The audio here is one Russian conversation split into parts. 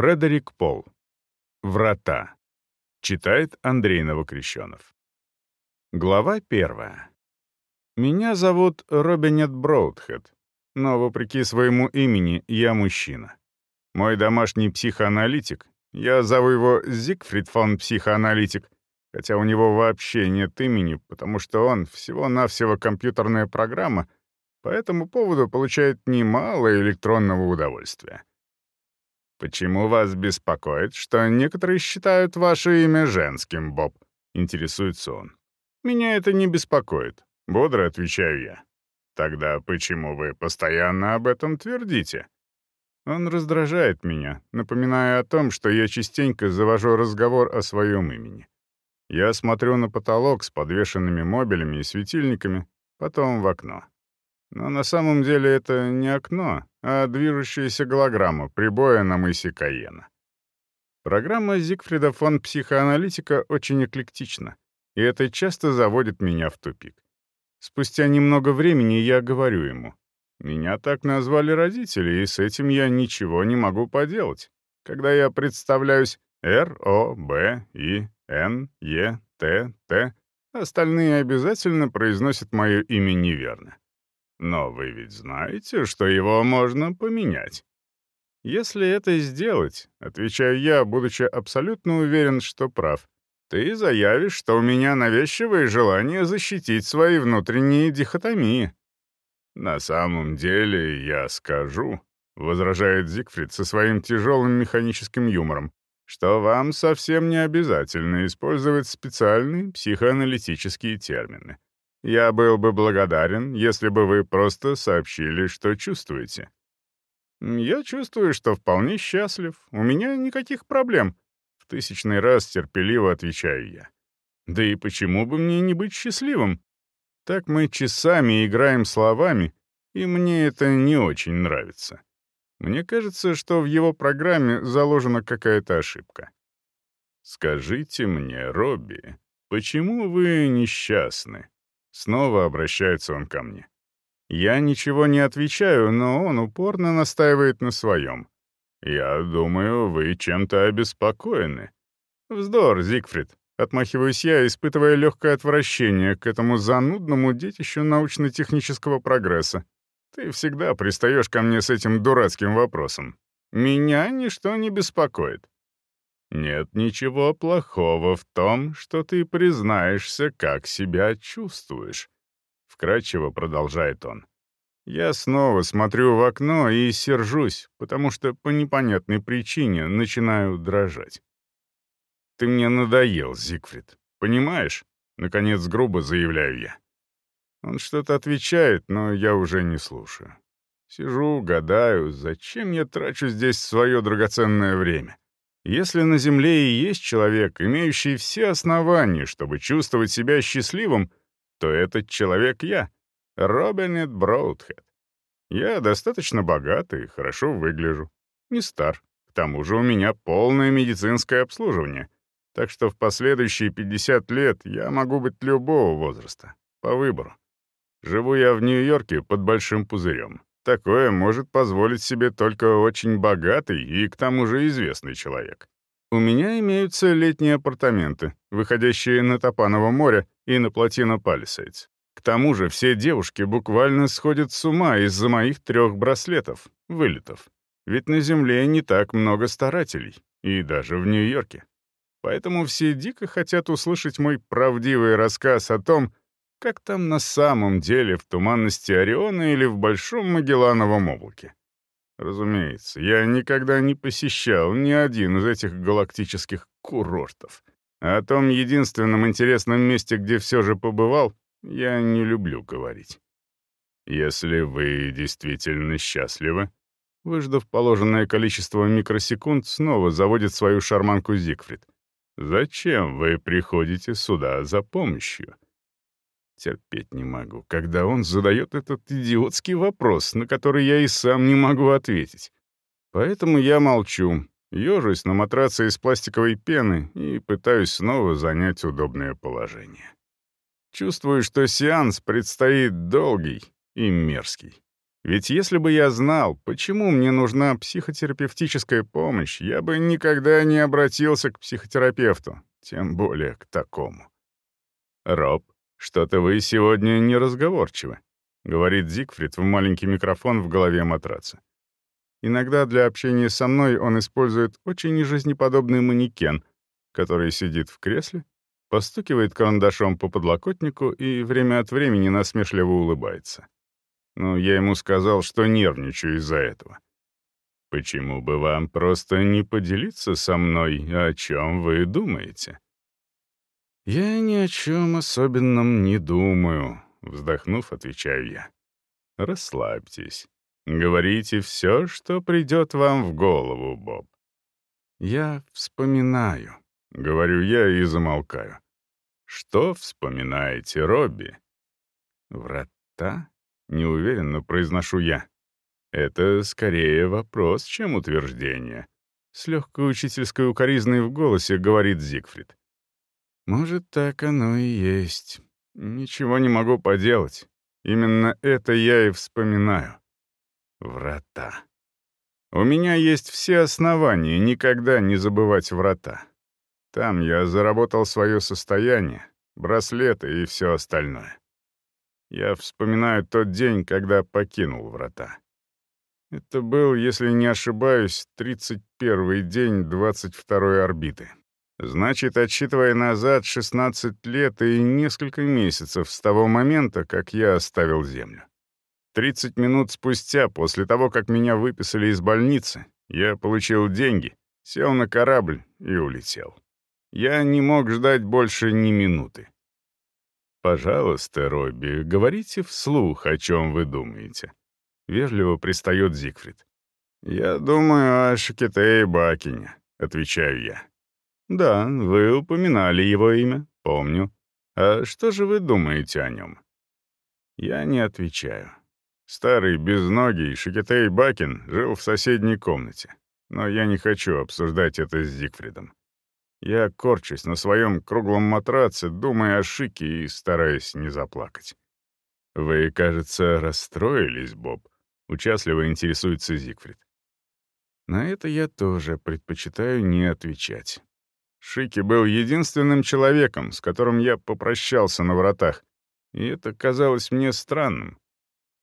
Фредерик Пол. Врата. Читает Андрей Новокрещенов. Глава первая. Меня зовут Робинет Броудхед, но вопреки своему имени я мужчина. Мой домашний психоаналитик, я зову его Зигфрид фон Психоаналитик, хотя у него вообще нет имени, потому что он всего-навсего компьютерная программа, по этому поводу получает немало электронного удовольствия. «Почему вас беспокоит, что некоторые считают ваше имя женским, Боб?» — интересуется он. «Меня это не беспокоит», — бодро отвечаю я. «Тогда почему вы постоянно об этом твердите?» Он раздражает меня, напоминая о том, что я частенько завожу разговор о своем имени. Я смотрю на потолок с подвешенными мобилями и светильниками, потом в окно. Но на самом деле это не окно, а движущаяся голограмма прибоя на мысе Каена. Программа Зигфрида фон психоаналитика очень эклектична, и это часто заводит меня в тупик. Спустя немного времени я говорю ему, «Меня так назвали родители, и с этим я ничего не могу поделать. Когда я представляюсь Р, О, Б, И, Н, Е, Т, Т, остальные обязательно произносят мое имя неверно. Но вы ведь знаете, что его можно поменять. Если это сделать, отвечаю я, будучи абсолютно уверен, что прав, ты заявишь, что у меня навязчивое желание защитить свои внутренние дихотомии. На самом деле я скажу, возражает Зигфрид со своим тяжелым механическим юмором, что вам совсем не обязательно использовать специальные психоаналитические термины. Я был бы благодарен, если бы вы просто сообщили, что чувствуете. Я чувствую, что вполне счастлив. У меня никаких проблем. В тысячный раз терпеливо отвечаю я. Да и почему бы мне не быть счастливым? Так мы часами играем словами, и мне это не очень нравится. Мне кажется, что в его программе заложена какая-то ошибка. «Скажите мне, Робби, почему вы несчастны?» Снова обращается он ко мне. Я ничего не отвечаю, но он упорно настаивает на своем. «Я думаю, вы чем-то обеспокоены». «Вздор, Зигфрид», — отмахиваюсь я, испытывая легкое отвращение к этому занудному детищу научно-технического прогресса. «Ты всегда пристаешь ко мне с этим дурацким вопросом. Меня ничто не беспокоит. Нет ничего плохого в том, что ты признаешься, как себя чувствуешь. Вкратчиво продолжает он. Я снова смотрю в окно и сержусь, потому что по непонятной причине начинаю дрожать. Ты мне надоел, Зигфрид. Понимаешь? Наконец грубо заявляю я. Он что-то отвечает, но я уже не слушаю. Сижу, гадаю, зачем я трачу здесь свое драгоценное время. Если на Земле и есть человек, имеющий все основания, чтобы чувствовать себя счастливым, то этот человек я, Робинет Броудхед. Я достаточно богат и хорошо выгляжу. Не стар. К тому же у меня полное медицинское обслуживание. Так что в последующие 50 лет я могу быть любого возраста, по выбору. Живу я в Нью-Йорке под большим пузырем. Такое может позволить себе только очень богатый и к тому же известный человек. У меня имеются летние апартаменты, выходящие на Топаново море и на плотину Палисейдс. К тому же все девушки буквально сходят с ума из-за моих трех браслетов, вылетов. Ведь на Земле не так много старателей, и даже в Нью-Йорке. Поэтому все дико хотят услышать мой правдивый рассказ о том, как там на самом деле в туманности Ориона или в Большом Магеллановом облаке? Разумеется, я никогда не посещал ни один из этих галактических курортов. О том единственном интересном месте, где все же побывал, я не люблю говорить. Если вы действительно счастливы, выждав положенное количество микросекунд, снова заводит свою шарманку Зигфрид. Зачем вы приходите сюда за помощью? Терпеть не могу, когда он задает этот идиотский вопрос, на который я и сам не могу ответить. Поэтому я молчу, ежусь на матраце из пластиковой пены и пытаюсь снова занять удобное положение. Чувствую, что сеанс предстоит долгий и мерзкий. Ведь если бы я знал, почему мне нужна психотерапевтическая помощь, я бы никогда не обратился к психотерапевту, тем более к такому. «Роб, что-то вы сегодня неразговорчивы», — говорит Зигфрид в маленький микрофон в голове матраца. Иногда для общения со мной он использует очень нежизнеподобный манекен, который сидит в кресле, постукивает карандашом по подлокотнику и время от времени насмешливо улыбается. Но я ему сказал, что нервничаю из-за этого. Почему бы вам просто не поделиться со мной, о чем вы думаете? Я ни о чем особенном не думаю, вздохнув, отвечаю я. Расслабьтесь. Говорите все, что придет вам в голову, Боб. Я вспоминаю, говорю я и замолкаю. Что вспоминаете, Робби? Врата? Неуверенно произношу я. Это скорее вопрос, чем утверждение. С легкой учительской укоризной в голосе говорит Зигфрид. Может, так оно и есть. Ничего не могу поделать. Именно это я и вспоминаю. Врата. У меня есть все основания никогда не забывать врата. Там я заработал свое состояние, браслеты и все остальное. Я вспоминаю тот день, когда покинул врата. Это был, если не ошибаюсь, 31-й день 22-й орбиты. Значит, отсчитывая назад 16 лет и несколько месяцев с того момента, как я оставил Землю. 30 минут спустя, после того, как меня выписали из больницы, я получил деньги, сел на корабль и улетел. Я не мог ждать больше ни минуты. «Пожалуйста, Робби, говорите вслух, о чем вы думаете». Вежливо пристает Зигфрид. «Я думаю о Шакетее Бакине», — отвечаю я. «Да, вы упоминали его имя, помню. А что же вы думаете о нем?» Я не отвечаю. Старый, безногий Шакетей Бакин жил в соседней комнате, но я не хочу обсуждать это с Зигфридом. Я корчусь на своем круглом матраце, думая о Шике и стараясь не заплакать. «Вы, кажется, расстроились, Боб», — участливо интересуется Зигфрид. На это я тоже предпочитаю не отвечать. Шики был единственным человеком, с которым я попрощался на вратах, и это казалось мне странным.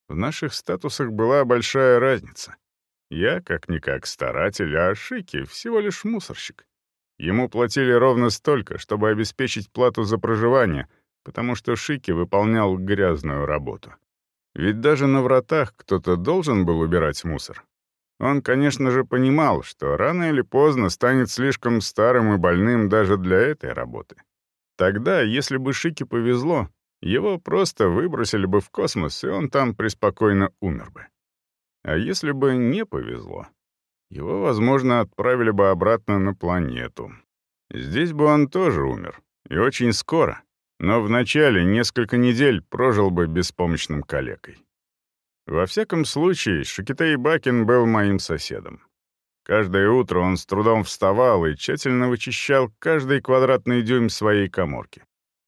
В наших статусах была большая разница. Я, как-никак, старатель, а Шики — всего лишь мусорщик. Ему платили ровно столько, чтобы обеспечить плату за проживание, потому что Шики выполнял грязную работу. Ведь даже на вратах кто-то должен был убирать мусор. Он, конечно же, понимал, что рано или поздно станет слишком старым и больным даже для этой работы. Тогда, если бы Шики повезло, его просто выбросили бы в космос, и он там преспокойно умер бы. А если бы не повезло, его, возможно, отправили бы обратно на планету. Здесь бы он тоже умер, и очень скоро, но вначале несколько недель прожил бы беспомощным калекой. Во всяком случае, Шакитей Бакин был моим соседом. Каждое утро он с трудом вставал и тщательно вычищал каждый квадратный дюйм своей коморки.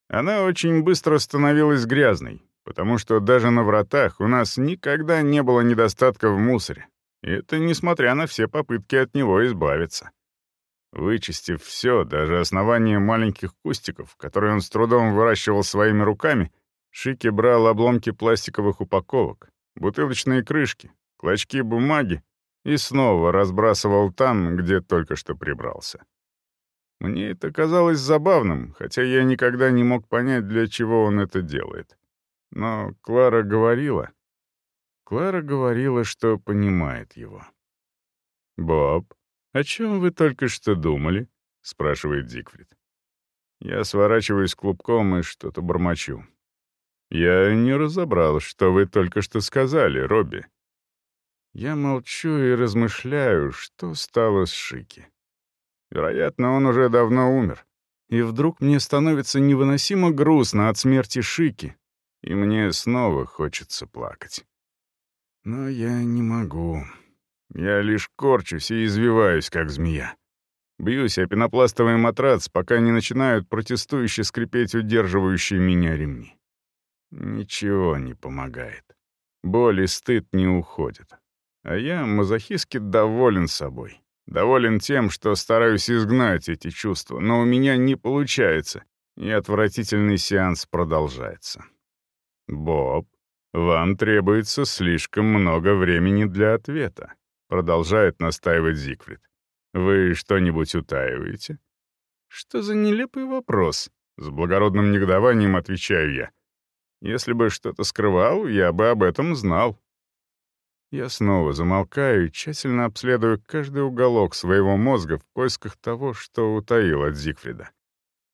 Она очень быстро становилась грязной, потому что даже на вратах у нас никогда не было недостатка в мусоре, и это несмотря на все попытки от него избавиться. Вычистив все, даже основание маленьких кустиков, которые он с трудом выращивал своими руками, Шики брал обломки пластиковых упаковок, бутылочные крышки, клочки бумаги и снова разбрасывал там, где только что прибрался. Мне это казалось забавным, хотя я никогда не мог понять, для чего он это делает. Но Клара говорила, Клара говорила, что понимает его. «Боб, о чем вы только что думали?» — спрашивает Зигфрид. Я сворачиваюсь клубком и что-то бормочу. «Я не разобрал, что вы только что сказали, Робби». Я молчу и размышляю, что стало с Шики. Вероятно, он уже давно умер. И вдруг мне становится невыносимо грустно от смерти Шики, и мне снова хочется плакать. Но я не могу. Я лишь корчусь и извиваюсь, как змея. Бьюсь о пенопластовый матрац, пока не начинают протестующе скрипеть удерживающие меня ремни. Ничего не помогает. Боль и стыд не уходят. А я мазохистски доволен собой. Доволен тем, что стараюсь изгнать эти чувства, но у меня не получается, и отвратительный сеанс продолжается. «Боб, вам требуется слишком много времени для ответа», продолжает настаивать Зигфрид. «Вы что-нибудь утаиваете?» «Что за нелепый вопрос?» С благородным негодованием отвечаю я. «Если бы что-то скрывал, я бы об этом знал». Я снова замолкаю и тщательно обследую каждый уголок своего мозга в поисках того, что утаил от Зигфрида.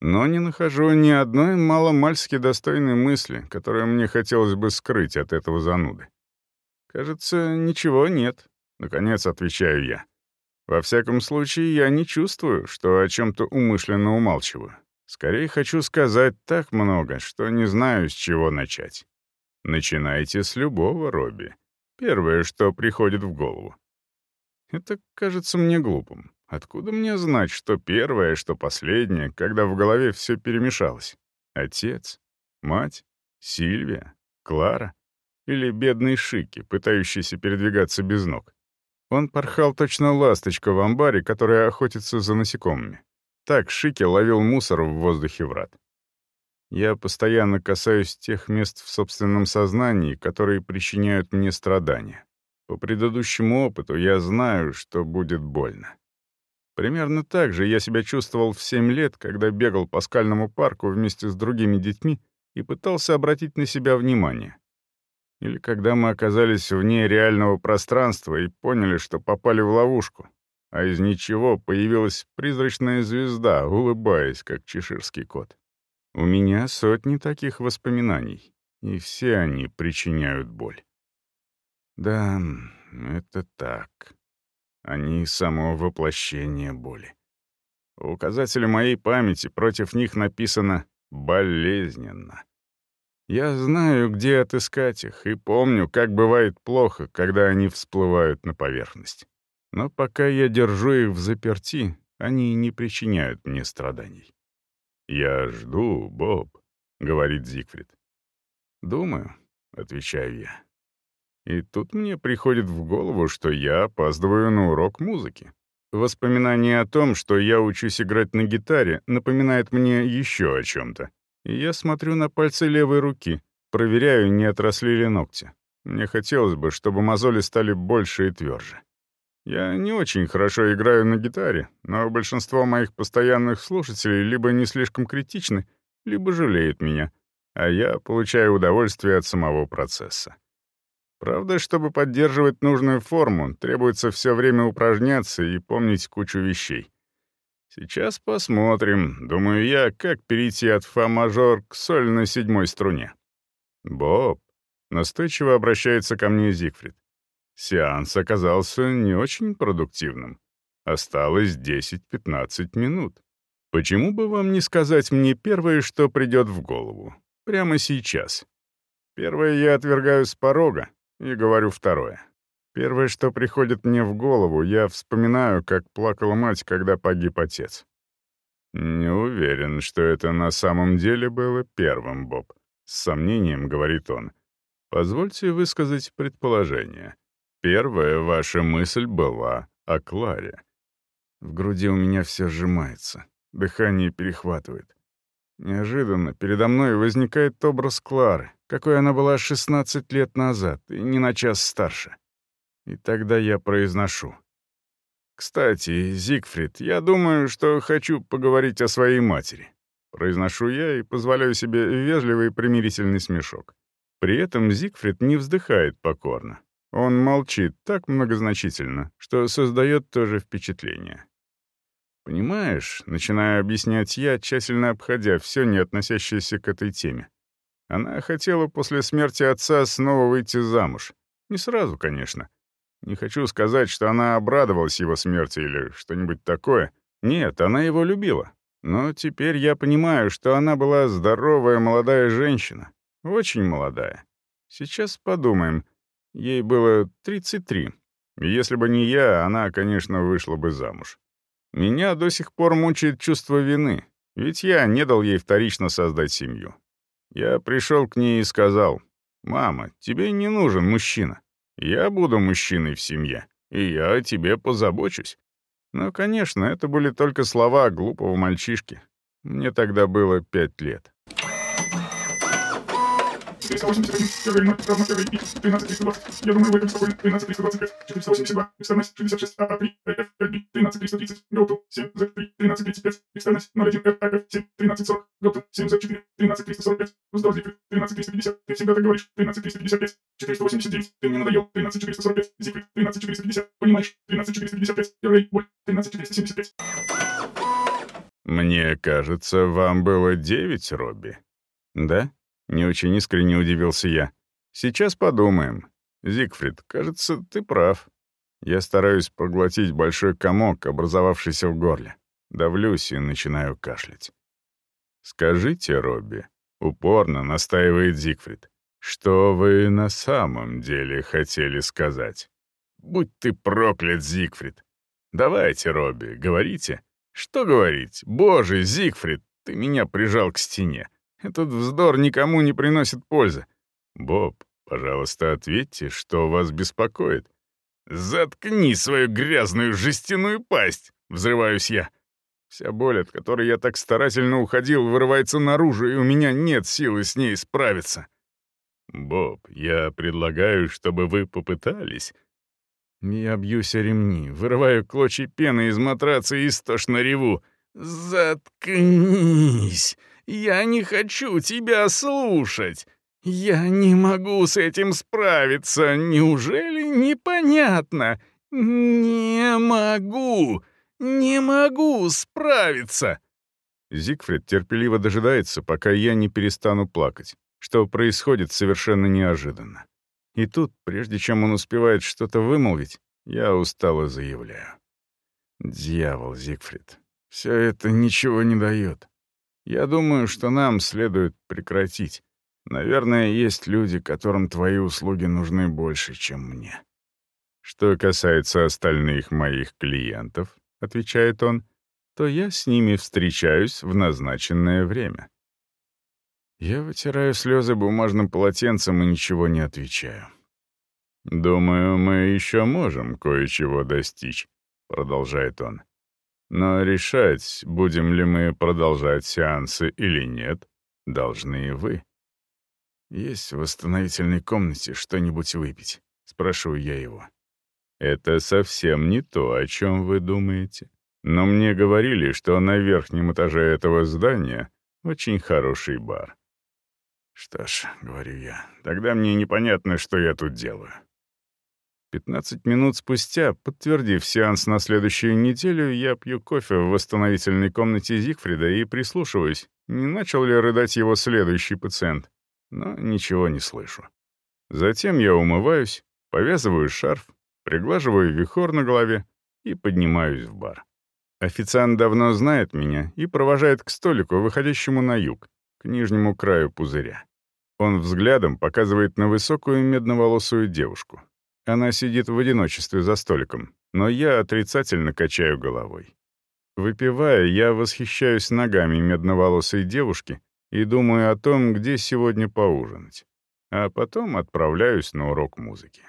Но не нахожу ни одной маломальски достойной мысли, которую мне хотелось бы скрыть от этого зануды. Кажется, ничего нет, — наконец отвечаю я. Во всяком случае, я не чувствую, что о чем-то умышленно умалчиваю. Скорее хочу сказать так много, что не знаю, с чего начать. Начинайте с любого, Робби. Первое, что приходит в голову. Это кажется мне глупым. Откуда мне знать, что первое, что последнее, когда в голове все перемешалось? Отец? Мать? Сильвия? Клара? Или бедный Шики, пытающийся передвигаться без ног? Он порхал точно ласточка в амбаре, которая охотится за насекомыми. Так Шики ловил мусор в воздухе врат. Я постоянно касаюсь тех мест в собственном сознании, которые причиняют мне страдания. По предыдущему опыту я знаю, что будет больно. Примерно так же я себя чувствовал в 7 лет, когда бегал по скальному парку вместе с другими детьми и пытался обратить на себя внимание. Или когда мы оказались вне реального пространства и поняли, что попали в ловушку, а из ничего появилась призрачная звезда, улыбаясь, как чеширский кот. У меня сотни таких воспоминаний, и все они причиняют боль. Да, это так. Они — само воплощение боли. В указателе моей памяти против них написано «болезненно». Я знаю, где отыскать их, и помню, как бывает плохо, когда они всплывают на поверхность. Но пока я держу их в заперти, они не причиняют мне страданий. «Я жду, Боб», — говорит Зигфрид. «Думаю», — отвечаю я. И тут мне приходит в голову, что я опаздываю на урок музыки. Воспоминание о том, что я учусь играть на гитаре, напоминает мне еще о чем-то. Я смотрю на пальцы левой руки, проверяю, не отросли ли ногти. Мне хотелось бы, чтобы мозоли стали больше и тверже. Я не очень хорошо играю на гитаре, но большинство моих постоянных слушателей либо не слишком критичны, либо жалеют меня, а я получаю удовольствие от самого процесса. Правда, чтобы поддерживать нужную форму, требуется все время упражняться и помнить кучу вещей. Сейчас посмотрим, думаю я, как перейти от фа-мажор к соль на седьмой струне. «Боб», — настойчиво обращается ко мне Зигфрид, Сеанс оказался не очень продуктивным. Осталось 10-15 минут. Почему бы вам не сказать мне первое, что придет в голову? Прямо сейчас. Первое я отвергаю с порога и говорю второе. Первое, что приходит мне в голову, я вспоминаю, как плакала мать, когда погиб отец. Не уверен, что это на самом деле было первым, Боб. С сомнением говорит он. Позвольте высказать предположение. Первая ваша мысль была о Кларе. В груди у меня все сжимается, дыхание перехватывает. Неожиданно передо мной возникает образ Клары, какой она была 16 лет назад, и не на час старше. И тогда я произношу. «Кстати, Зигфрид, я думаю, что хочу поговорить о своей матери». Произношу я и позволяю себе вежливый примирительный смешок. При этом Зигфрид не вздыхает покорно, он молчит так многозначительно, что создает то же впечатление. «Понимаешь», — начинаю объяснять я, тщательно обходя все, не относящееся к этой теме. Она хотела после смерти отца снова выйти замуж. Не сразу, конечно. Не хочу сказать, что она обрадовалась его смерти или что-нибудь такое. Нет, она его любила. Но теперь я понимаю, что она была здоровая молодая женщина. Очень молодая. Сейчас подумаем — Ей было 33. Если бы не я, она, конечно, вышла бы замуж. Меня до сих пор мучает чувство вины, ведь я не дал ей вторично создать семью. Я пришел к ней и сказал, «Мама, тебе не нужен мужчина. Я буду мужчиной в семье, и я о тебе позабочусь». Но, конечно, это были только слова глупого мальчишки. Мне тогда было пять лет. 481, первый ремонт, равно первый и 13 320. Я думаю, в этом спокойно. 13 325, 482, экстерность 66, А3, Ф, ФБ, 13 330, GoTo, 7, Z3, 13 35, экстерность 01, ФАФ, 7, 13 40, GoTo, 7, Z4, 13 345, вздор Зигфрид, 13 350, ты всегда так говоришь, 13 355, 489, ты мне надоел, 13 445, Зигфрид, 13 450, понимаешь, 13 455, Эрей, боль, 13 475. Мне кажется, вам было девять, Робби. Да? Не очень искренне удивился я. «Сейчас подумаем. Зигфрид, кажется, ты прав. Я стараюсь проглотить большой комок, образовавшийся в горле. Давлюсь и начинаю кашлять. «Скажите, Робби», — упорно настаивает Зигфрид, «что вы на самом деле хотели сказать?» «Будь ты проклят, Зигфрид!» «Давайте, Робби, говорите». «Что говорить? Боже, Зигфрид, ты меня прижал к стене. Этот вздор никому не приносит пользы. Боб, пожалуйста, ответьте, что вас беспокоит. «Заткни свою грязную жестяную пасть!» — взрываюсь я. Вся боль, от которой я так старательно уходил, вырывается наружу, и у меня нет силы с ней справиться. «Боб, я предлагаю, чтобы вы попытались...» Я бьюсь о ремни, вырываю клочья пены из матраца и истошно реву. «Заткнись!» Я не хочу тебя слушать. Я не могу с этим справиться. Неужели непонятно? Не могу. Не могу справиться. Зигфрид терпеливо дожидается, пока я не перестану плакать, что происходит совершенно неожиданно. И тут, прежде чем он успевает что-то вымолвить, я устало заявляю. «Дьявол, Зигфрид, все это ничего не дает. Я думаю, что нам следует прекратить. Наверное, есть люди, которым твои услуги нужны больше, чем мне. Что касается остальных моих клиентов, отвечает он, то я с ними встречаюсь в назначенное время. Я вытираю слезы бумажным полотенцем и ничего не отвечаю. «Думаю, мы еще можем кое-чего достичь», — продолжает он. Но решать, будем ли мы продолжать сеансы или нет, должны вы. «Есть в восстановительной комнате что-нибудь выпить?» — спрашиваю я его. «Это совсем не то, о чем вы думаете. Но мне говорили, что на верхнем этаже этого здания очень хороший бар». «Что ж», — говорю я, — «тогда мне непонятно, что я тут делаю. 15 минут спустя, подтвердив сеанс на следующую неделю, я пью кофе в восстановительной комнате Зигфрида и прислушиваюсь, не начал ли рыдать его следующий пациент. Но ничего не слышу. Затем я умываюсь, повязываю шарф, приглаживаю вихор на голове и поднимаюсь в бар. Официант давно знает меня и провожает к столику, выходящему на юг, к нижнему краю пузыря. Он взглядом показывает на высокую медноволосую девушку, она сидит в одиночестве за столиком, но я отрицательно качаю головой. Выпивая, я восхищаюсь ногами медноволосой девушки и думаю о том, где сегодня поужинать. А потом отправляюсь на урок музыки.